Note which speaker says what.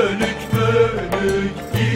Speaker 1: bölük bölük